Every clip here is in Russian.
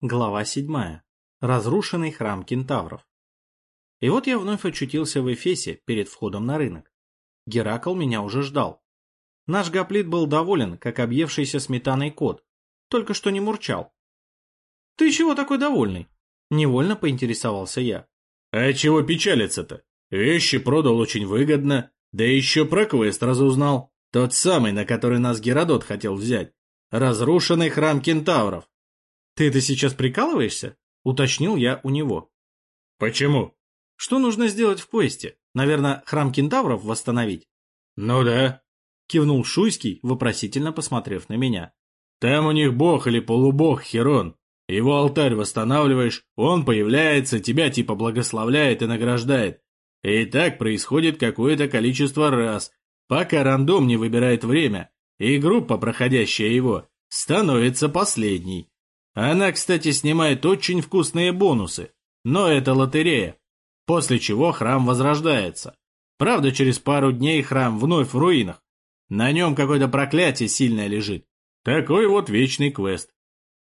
Глава 7. Разрушенный храм кентавров. И вот я вновь очутился в Эфесе перед входом на рынок. Геракл меня уже ждал. Наш гоплит был доволен, как объевшийся сметаной кот, только что не мурчал. «Ты чего такой довольный?» — невольно поинтересовался я. «А чего печалиться-то? Вещи продал очень выгодно, да еще про квест разузнал. Тот самый, на который нас Геродот хотел взять. Разрушенный храм кентавров. «Ты это сейчас прикалываешься?» — уточнил я у него. «Почему?» «Что нужно сделать в квесте? Наверное, храм кентавров восстановить?» «Ну да», — кивнул Шуйский, вопросительно посмотрев на меня. «Там у них бог или полубог Херон. Его алтарь восстанавливаешь, он появляется, тебя типа благословляет и награждает. И так происходит какое-то количество раз, пока рандом не выбирает время, и группа, проходящая его, становится последней. Она, кстати, снимает очень вкусные бонусы, но это лотерея, после чего храм возрождается. Правда, через пару дней храм вновь в руинах. На нем какое-то проклятие сильное лежит. Такой вот вечный квест.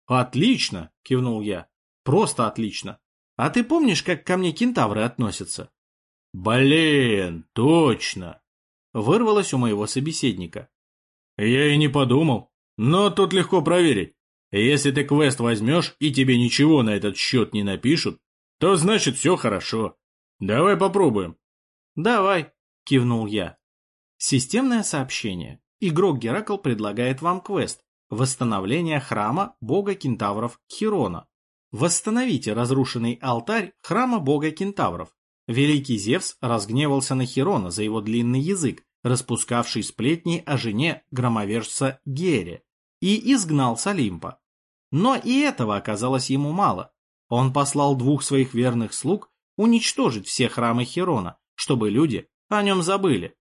«Отлично!» — кивнул я. «Просто отлично! А ты помнишь, как ко мне кентавры относятся?» «Блин, точно!» — вырвалось у моего собеседника. «Я и не подумал, но тут легко проверить. Если ты квест возьмешь и тебе ничего на этот счет не напишут, то значит все хорошо. Давай попробуем. Давай, кивнул я. Системное сообщение. Игрок Геракл предлагает вам квест «Восстановление храма бога кентавров Хирона». Восстановите разрушенный алтарь храма бога кентавров. Великий Зевс разгневался на Хирона за его длинный язык, распускавший сплетни о жене громовержца Гере и изгнал с Олимпа. Но и этого оказалось ему мало. Он послал двух своих верных слуг уничтожить все храмы Херона, чтобы люди о нем забыли.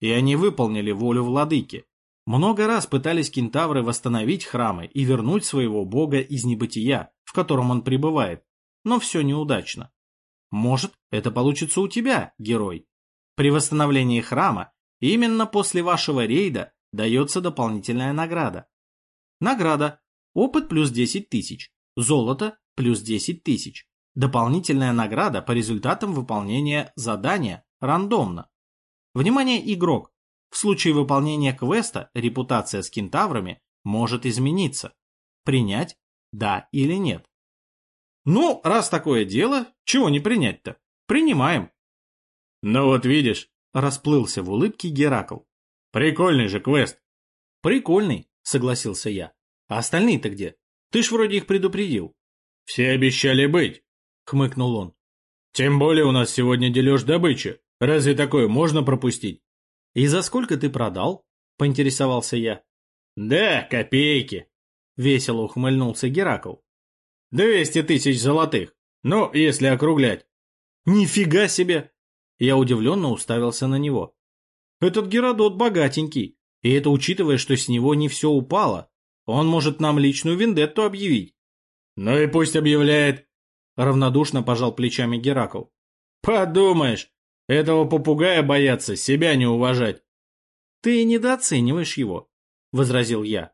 И они выполнили волю владыки. Много раз пытались кентавры восстановить храмы и вернуть своего бога из небытия, в котором он пребывает, но все неудачно. Может, это получится у тебя, герой. При восстановлении храма именно после вашего рейда дается дополнительная награда. Награда. Опыт плюс 10 тысяч. Золото плюс 10 тысяч. Дополнительная награда по результатам выполнения задания рандомно. Внимание, игрок! В случае выполнения квеста репутация с кентаврами может измениться. Принять да или нет. Ну, раз такое дело, чего не принять-то? Принимаем. Ну вот видишь, расплылся в улыбке Геракл. Прикольный же квест. Прикольный, — согласился я. «А остальные-то где? Ты ж вроде их предупредил». «Все обещали быть», — хмыкнул он. «Тем более у нас сегодня дележ добычи. Разве такое можно пропустить?» «И за сколько ты продал?» — поинтересовался я. «Да, копейки», — весело ухмыльнулся Геракл. «Двести тысяч золотых. Ну, если округлять». «Нифига себе!» Я удивленно уставился на него. «Этот Геродот богатенький. И это учитывая, что с него не все упало. Он может нам личную вендетту объявить. Ну и пусть объявляет. Равнодушно пожал плечами Геракл. Подумаешь, этого попугая бояться, себя не уважать. Ты недооцениваешь его, возразил я.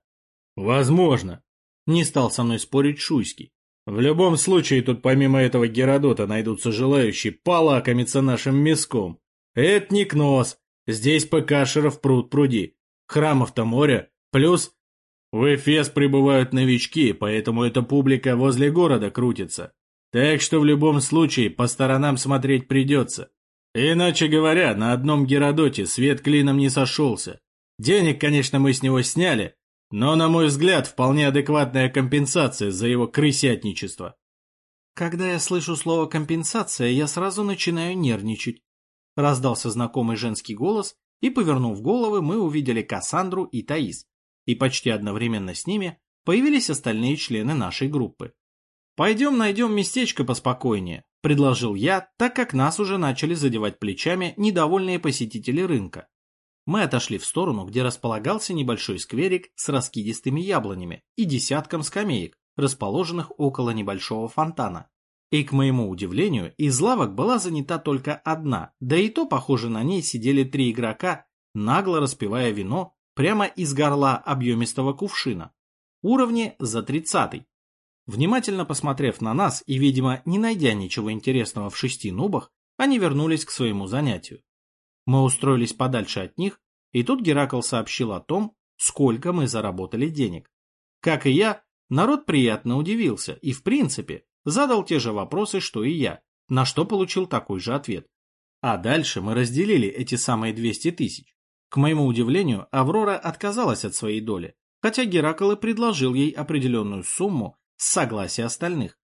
Возможно. Не стал со мной спорить Шуйский. В любом случае, тут помимо этого Геродота найдутся желающие полакомиться нашим мяском. Это не кнос. Здесь ПКшеров пруд пруди. Храмов-то море, плюс в Эфес прибывают новички, поэтому эта публика возле города крутится. Так что в любом случае по сторонам смотреть придется. Иначе говоря, на одном Геродоте свет клином не сошелся. Денег, конечно, мы с него сняли, но, на мой взгляд, вполне адекватная компенсация за его крысятничество. Когда я слышу слово «компенсация», я сразу начинаю нервничать. Раздался знакомый женский голос, и, повернув головы, мы увидели Кассандру и Таис, и почти одновременно с ними появились остальные члены нашей группы. «Пойдем найдем местечко поспокойнее», – предложил я, так как нас уже начали задевать плечами недовольные посетители рынка. Мы отошли в сторону, где располагался небольшой скверик с раскидистыми яблонями и десятком скамеек, расположенных около небольшого фонтана. И, к моему удивлению, из лавок была занята только одна, да и то, похоже, на ней сидели три игрока, нагло распивая вино прямо из горла объемистого кувшина. Уровни за тридцатый. Внимательно посмотрев на нас и, видимо, не найдя ничего интересного в шести нубах, они вернулись к своему занятию. Мы устроились подальше от них, и тут Геракл сообщил о том, сколько мы заработали денег. Как и я, народ приятно удивился и, в принципе, задал те же вопросы, что и я, на что получил такой же ответ. А дальше мы разделили эти самые 200 тысяч. К моему удивлению, Аврора отказалась от своей доли, хотя Геракл и предложил ей определенную сумму с согласия остальных.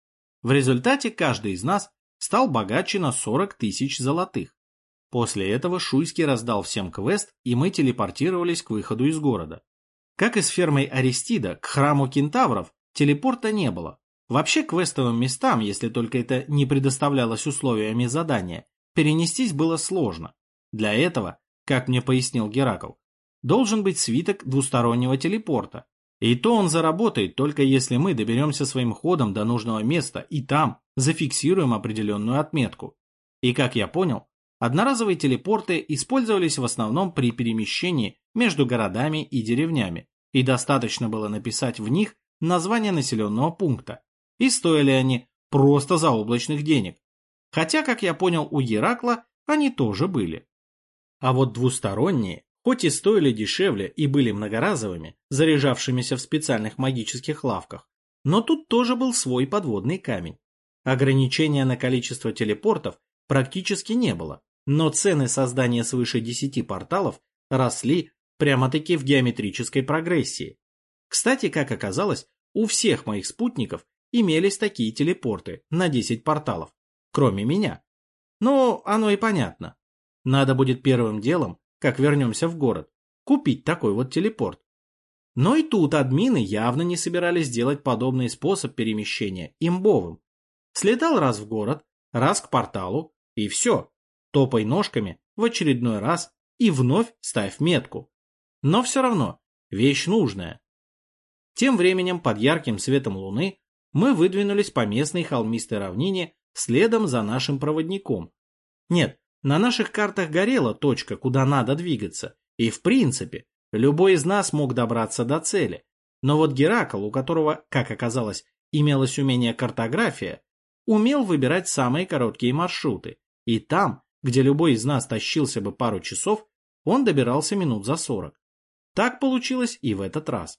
В результате каждый из нас стал богаче на 40 тысяч золотых. После этого Шуйский раздал всем квест, и мы телепортировались к выходу из города. Как и с фермой Аристида, к храму кентавров телепорта не было. Вообще квестовым местам, если только это не предоставлялось условиями задания, перенестись было сложно. Для этого, как мне пояснил Геракл, должен быть свиток двустороннего телепорта. И то он заработает только если мы доберемся своим ходом до нужного места и там зафиксируем определенную отметку. И как я понял, одноразовые телепорты использовались в основном при перемещении между городами и деревнями, и достаточно было написать в них название населенного пункта. И стоили они просто заоблачных денег. Хотя, как я понял, у Геракла они тоже были. А вот двусторонние, хоть и стоили дешевле и были многоразовыми, заряжавшимися в специальных магических лавках, но тут тоже был свой подводный камень. Ограничения на количество телепортов практически не было, но цены создания свыше 10 порталов росли прямо-таки в геометрической прогрессии. Кстати, как оказалось, у всех моих спутников имелись такие телепорты на 10 порталов, кроме меня. Ну, оно и понятно. Надо будет первым делом, как вернемся в город, купить такой вот телепорт. Но и тут админы явно не собирались делать подобный способ перемещения имбовым. Слетал раз в город, раз к порталу, и все. Топай ножками в очередной раз и вновь ставь метку. Но все равно, вещь нужная. Тем временем под ярким светом луны мы выдвинулись по местной холмистой равнине следом за нашим проводником. Нет, на наших картах горела точка, куда надо двигаться, и в принципе, любой из нас мог добраться до цели. Но вот Геракл, у которого, как оказалось, имелось умение картография, умел выбирать самые короткие маршруты, и там, где любой из нас тащился бы пару часов, он добирался минут за сорок. Так получилось и в этот раз.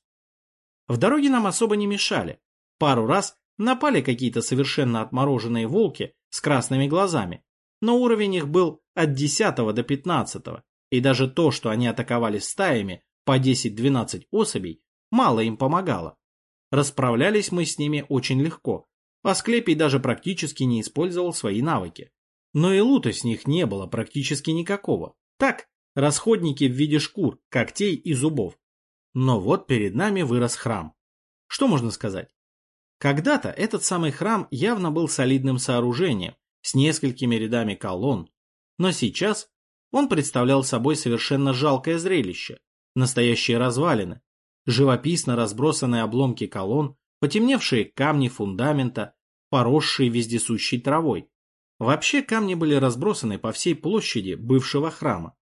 В дороге нам особо не мешали. Пару раз напали какие-то совершенно отмороженные волки с красными глазами, но уровень их был от 10 до 15, и даже то, что они атаковали стаями по 10-12 особей, мало им помогало. Расправлялись мы с ними очень легко, Асклепий даже практически не использовал свои навыки. Но и лута с них не было практически никакого. Так, расходники в виде шкур, когтей и зубов. Но вот перед нами вырос храм. Что можно сказать? Когда-то этот самый храм явно был солидным сооружением, с несколькими рядами колонн, но сейчас он представлял собой совершенно жалкое зрелище, настоящие развалины, живописно разбросанные обломки колонн, потемневшие камни фундамента, поросшие вездесущей травой. Вообще камни были разбросаны по всей площади бывшего храма.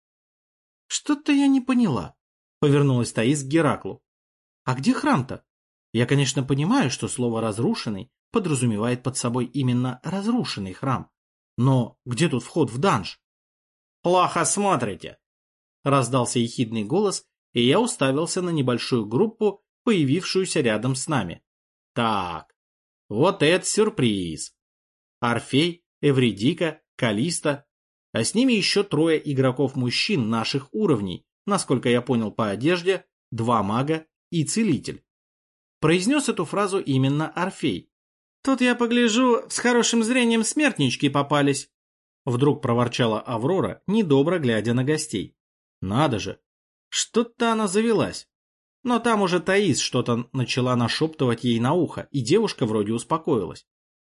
«Что-то я не поняла», — повернулась Таис к Гераклу. «А где храм-то? Я, конечно, понимаю, что слово «разрушенный» подразумевает под собой именно разрушенный храм. Но где тут вход в данж? «Плохо смотрите!» — раздался ехидный голос, и я уставился на небольшую группу, появившуюся рядом с нами. Так, вот это сюрприз. Орфей, Эвредика, Калиста, а с ними еще трое игроков-мужчин наших уровней, насколько я понял по одежде, два мага и целитель. Произнес эту фразу именно Орфей. «Тут я погляжу, с хорошим зрением смертнички попались», вдруг проворчала Аврора, недобро глядя на гостей. «Надо же! Что-то она завелась. Но там уже Таис что-то начала нашептывать ей на ухо, и девушка вроде успокоилась.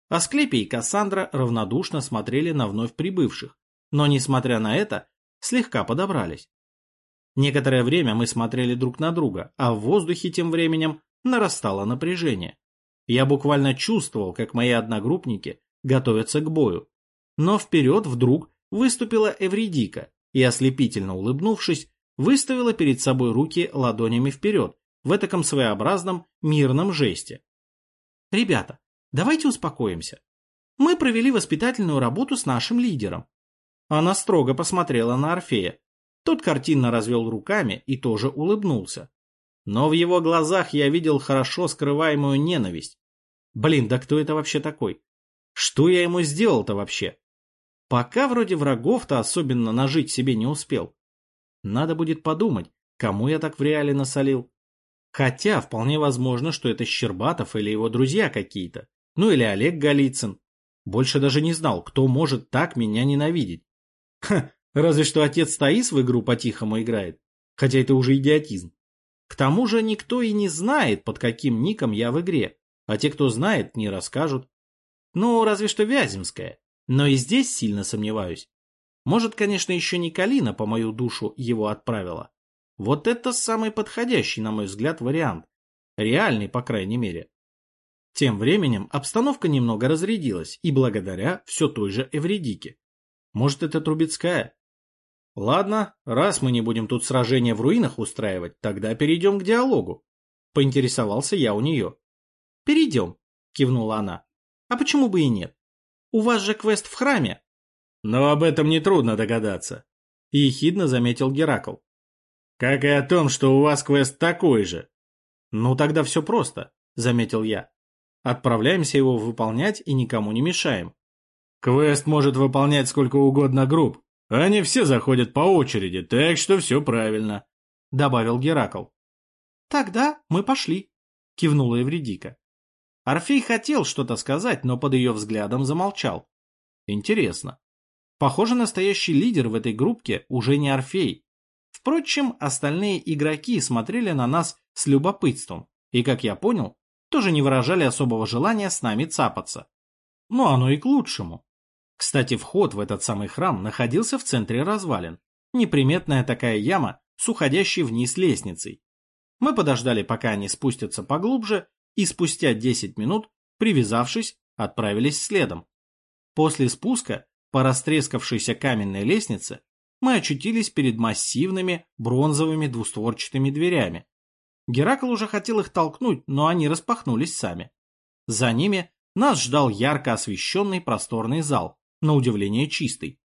Асклепий и Кассандра равнодушно смотрели на вновь прибывших, но, несмотря на это, слегка подобрались. Некоторое время мы смотрели друг на друга, а в воздухе тем временем нарастало напряжение. Я буквально чувствовал, как мои одногруппники готовятся к бою. Но вперед вдруг выступила Эвредика и, ослепительно улыбнувшись, выставила перед собой руки ладонями вперед, в этаком своеобразном мирном жесте. Ребята, давайте успокоимся. Мы провели воспитательную работу с нашим лидером. Она строго посмотрела на Орфея. Тот картинно развел руками и тоже улыбнулся. Но в его глазах я видел хорошо скрываемую ненависть. Блин, да кто это вообще такой? Что я ему сделал-то вообще? Пока вроде врагов-то особенно нажить себе не успел. Надо будет подумать, кому я так в реале насолил. Хотя вполне возможно, что это Щербатов или его друзья какие-то. Ну или Олег Голицын. Больше даже не знал, кто может так меня ненавидеть. Ха, разве что отец Таис в игру по-тихому играет. Хотя это уже идиотизм. К тому же никто и не знает, под каким ником я в игре. А те, кто знает, не расскажут. Ну, разве что Вяземская. Но и здесь сильно сомневаюсь. Может, конечно, еще не Калина по мою душу его отправила. Вот это самый подходящий, на мой взгляд, вариант. Реальный, по крайней мере. Тем временем обстановка немного разрядилась, и благодаря все той же Эвредике. Может, это Трубецкая? Ладно, раз мы не будем тут сражения в руинах устраивать, тогда перейдем к диалогу. Поинтересовался я у нее. Перейдем, кивнула она. А почему бы и нет? У вас же квест в храме. Но об этом нетрудно догадаться. Ехидно заметил Геракл. Как и о том, что у вас квест такой же. Ну тогда все просто, заметил я. Отправляемся его выполнять и никому не мешаем. Квест может выполнять сколько угодно групп. Они все заходят по очереди, так что все правильно, добавил Геракл. Тогда мы пошли, кивнула Евредика. Орфей хотел что-то сказать, но под ее взглядом замолчал. Интересно. Похоже, настоящий лидер в этой группке уже не Орфей. Впрочем, остальные игроки смотрели на нас с любопытством и, как я понял, тоже не выражали особого желания с нами цапаться. Но оно и к лучшему. Кстати, вход в этот самый храм находился в центре развалин. Неприметная такая яма с уходящей вниз лестницей. Мы подождали, пока они спустятся поглубже, и спустя 10 минут, привязавшись, отправились следом. После спуска по растрескавшейся каменной лестнице мы очутились перед массивными бронзовыми двустворчатыми дверями. Геракл уже хотел их толкнуть, но они распахнулись сами. За ними нас ждал ярко освещенный просторный зал, на удивление чистый.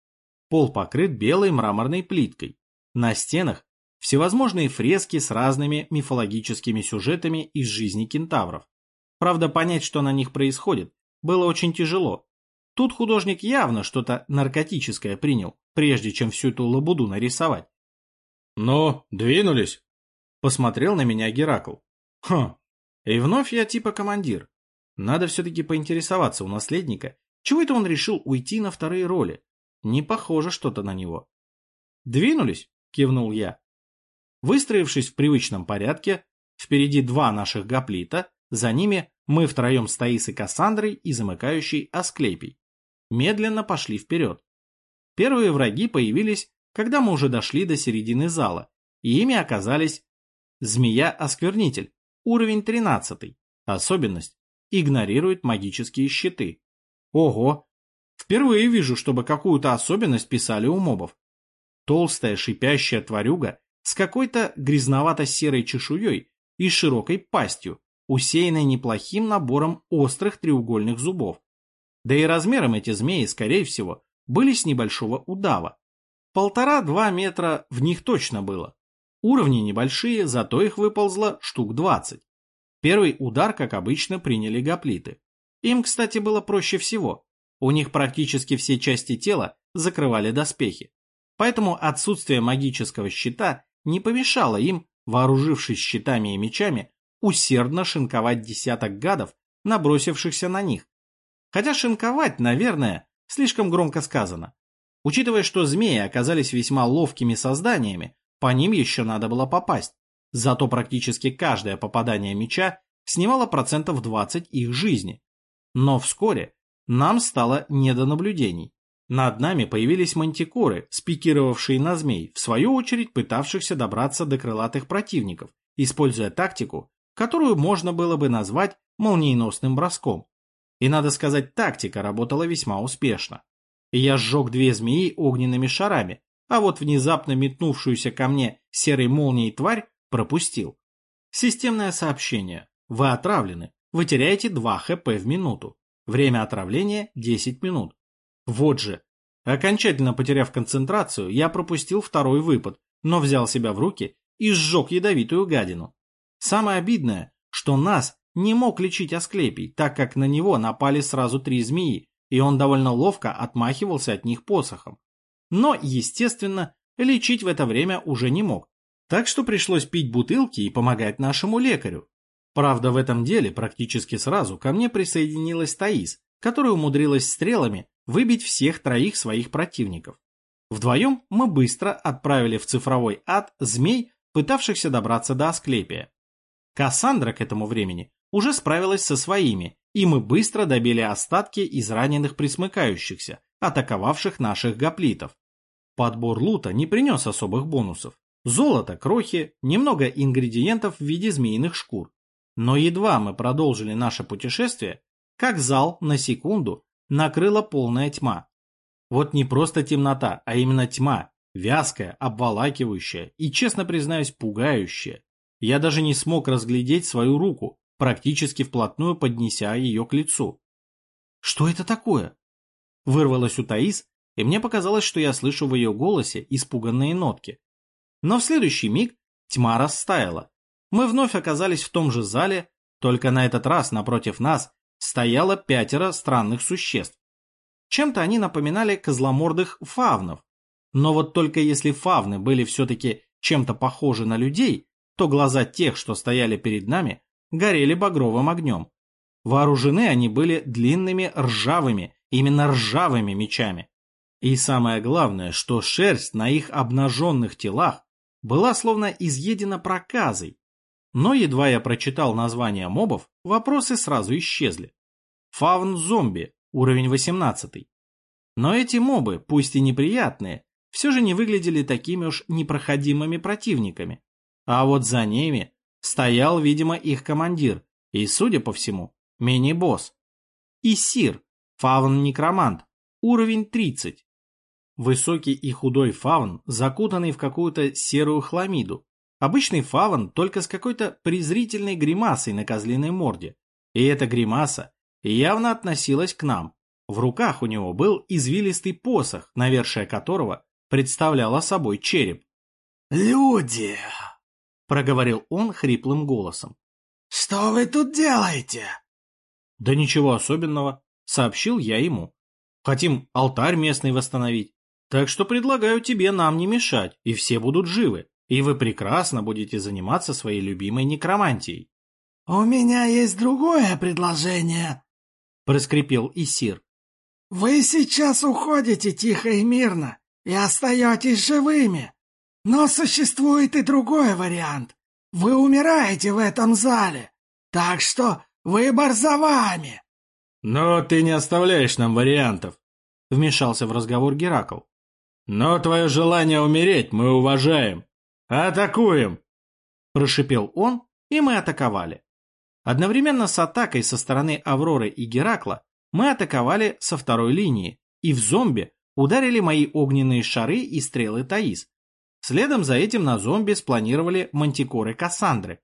Пол покрыт белой мраморной плиткой. На стенах всевозможные фрески с разными мифологическими сюжетами из жизни кентавров. Правда, понять, что на них происходит, было очень тяжело. Тут художник явно что-то наркотическое принял, прежде чем всю эту лабуду нарисовать. «Ну, двинулись?» Посмотрел на меня Геракл. «Хм, и вновь я типа командир. Надо все-таки поинтересоваться у наследника, чего это он решил уйти на вторые роли. Не похоже что-то на него». «Двинулись?» — кивнул я. Выстроившись в привычном порядке, впереди два наших гоплита, за ними мы втроем с Таисой Кассандрой и замыкающей Асклепий. Медленно пошли вперед. Первые враги появились, когда мы уже дошли до середины зала, и ими оказались Змея-осквернитель, уровень 13, особенность, игнорирует магические щиты. Ого, впервые вижу, чтобы какую-то особенность писали у мобов. Толстая шипящая тварюга с какой-то грязновато-серой чешуей и широкой пастью, усеянной неплохим набором острых треугольных зубов. Да и размером эти змеи, скорее всего, были с небольшого удава. Полтора-два метра в них точно было. Уровни небольшие, зато их выползло штук 20. Первый удар, как обычно, приняли гоплиты. Им, кстати, было проще всего. У них практически все части тела закрывали доспехи. Поэтому отсутствие магического щита не помешало им, вооружившись щитами и мечами, усердно шинковать десяток гадов, набросившихся на них. Хотя шинковать, наверное, слишком громко сказано. Учитывая, что змеи оказались весьма ловкими созданиями, по ним еще надо было попасть. Зато практически каждое попадание меча снимало процентов 20 их жизни. Но вскоре нам стало не до наблюдений. Над нами появились мантикоры, спикировавшие на змей, в свою очередь пытавшихся добраться до крылатых противников, используя тактику, которую можно было бы назвать молниеносным броском. И надо сказать, тактика работала весьма успешно. Я сжег две змеи огненными шарами, а вот внезапно метнувшуюся ко мне серой молнией тварь пропустил. Системное сообщение. Вы отравлены. Вы теряете 2 хп в минуту. Время отравления 10 минут. Вот же. Окончательно потеряв концентрацию, я пропустил второй выпад, но взял себя в руки и сжег ядовитую гадину. Самое обидное, что нас не мог лечить Асклепий, так как на него напали сразу три змеи, и он довольно ловко отмахивался от них посохом. Но, естественно, лечить в это время уже не мог, так что пришлось пить бутылки и помогать нашему лекарю. Правда, в этом деле практически сразу ко мне присоединилась Таис, которая умудрилась стрелами выбить всех троих своих противников. Вдвоем мы быстро отправили в цифровой ад змей, пытавшихся добраться до Асклепия. Кассандра к этому времени уже справилась со своими, и мы быстро добили остатки израненных присмыкающихся, атаковавших наших гоплитов. Подбор лута не принес особых бонусов. Золото, крохи, немного ингредиентов в виде змеиных шкур. Но едва мы продолжили наше путешествие, как зал на секунду накрыла полная тьма. Вот не просто темнота, а именно тьма, вязкая, обволакивающая и, честно признаюсь, пугающая. Я даже не смог разглядеть свою руку, практически вплотную поднеся ее к лицу. «Что это такое?» Вырвалось у Таис, и мне показалось, что я слышу в ее голосе испуганные нотки. Но в следующий миг тьма растаяла. Мы вновь оказались в том же зале, только на этот раз напротив нас стояло пятеро странных существ. Чем-то они напоминали козломордых фавнов. Но вот только если фавны были все-таки чем-то похожи на людей, то глаза тех, что стояли перед нами, горели багровым огнем. Вооружены они были длинными ржавыми, именно ржавыми мечами. И самое главное, что шерсть на их обнаженных телах была словно изъедена проказой. Но едва я прочитал название мобов, вопросы сразу исчезли. Фаун-зомби, уровень 18. Но эти мобы, пусть и неприятные, все же не выглядели такими уж непроходимыми противниками. А вот за ними стоял, видимо, их командир и, судя по всему, мини-босс. Исир, фаун-некромант, уровень 30. Высокий и худой фавн, закутанный в какую-то серую хламиду. Обычный фавн, только с какой-то презрительной гримасой на козлиной морде. И эта гримаса явно относилась к нам. В руках у него был извилистый посох, навершие которого представляла собой череп. «Люди!» — проговорил он хриплым голосом. «Что вы тут делаете?» «Да ничего особенного», — сообщил я ему. «Хотим алтарь местный восстановить. Так что предлагаю тебе нам не мешать, и все будут живы, и вы прекрасно будете заниматься своей любимой некромантией». «У меня есть другое предложение», — проскрипел Исир. «Вы сейчас уходите тихо и мирно и остаетесь живыми. Но существует и другой вариант. Вы умираете в этом зале. Так что выбор за вами». «Но ты не оставляешь нам вариантов», — вмешался в разговор Геракл. Но твое желание умереть мы уважаем. Атакуем!» Прошипел он, и мы атаковали. Одновременно с атакой со стороны Авроры и Геракла мы атаковали со второй линии, и в зомби ударили мои огненные шары и стрелы Таис. Следом за этим на зомби спланировали мантикоры Кассандры.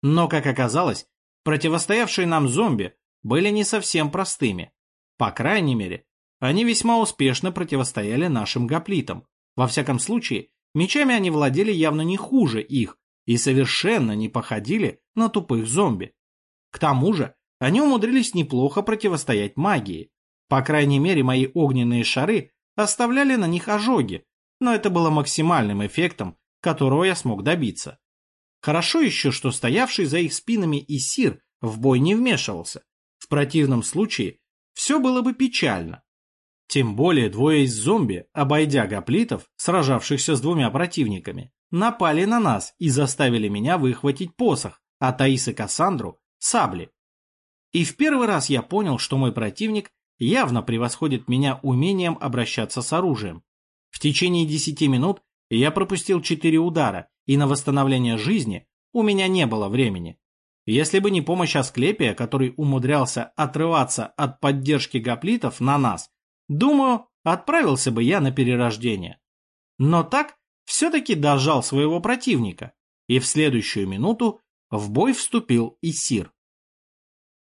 Но, как оказалось, противостоявшие нам зомби были не совсем простыми. По крайней мере, они весьма успешно противостояли нашим гоплитам. Во всяком случае, мечами они владели явно не хуже их и совершенно не походили на тупых зомби. К тому же, они умудрились неплохо противостоять магии. По крайней мере, мои огненные шары оставляли на них ожоги, но это было максимальным эффектом, которого я смог добиться. Хорошо еще, что стоявший за их спинами Исир в бой не вмешивался. В противном случае все было бы печально. Тем более двое из зомби, обойдя гоплитов, сражавшихся с двумя противниками, напали на нас и заставили меня выхватить посох, а Таис и Кассандру – сабли. И в первый раз я понял, что мой противник явно превосходит меня умением обращаться с оружием. В течение десяти минут я пропустил четыре удара, и на восстановление жизни у меня не было времени. Если бы не помощь Асклепия, который умудрялся отрываться от поддержки гоплитов на нас, Думаю, отправился бы я на перерождение. Но так все-таки дожал своего противника, и в следующую минуту в бой вступил Исир.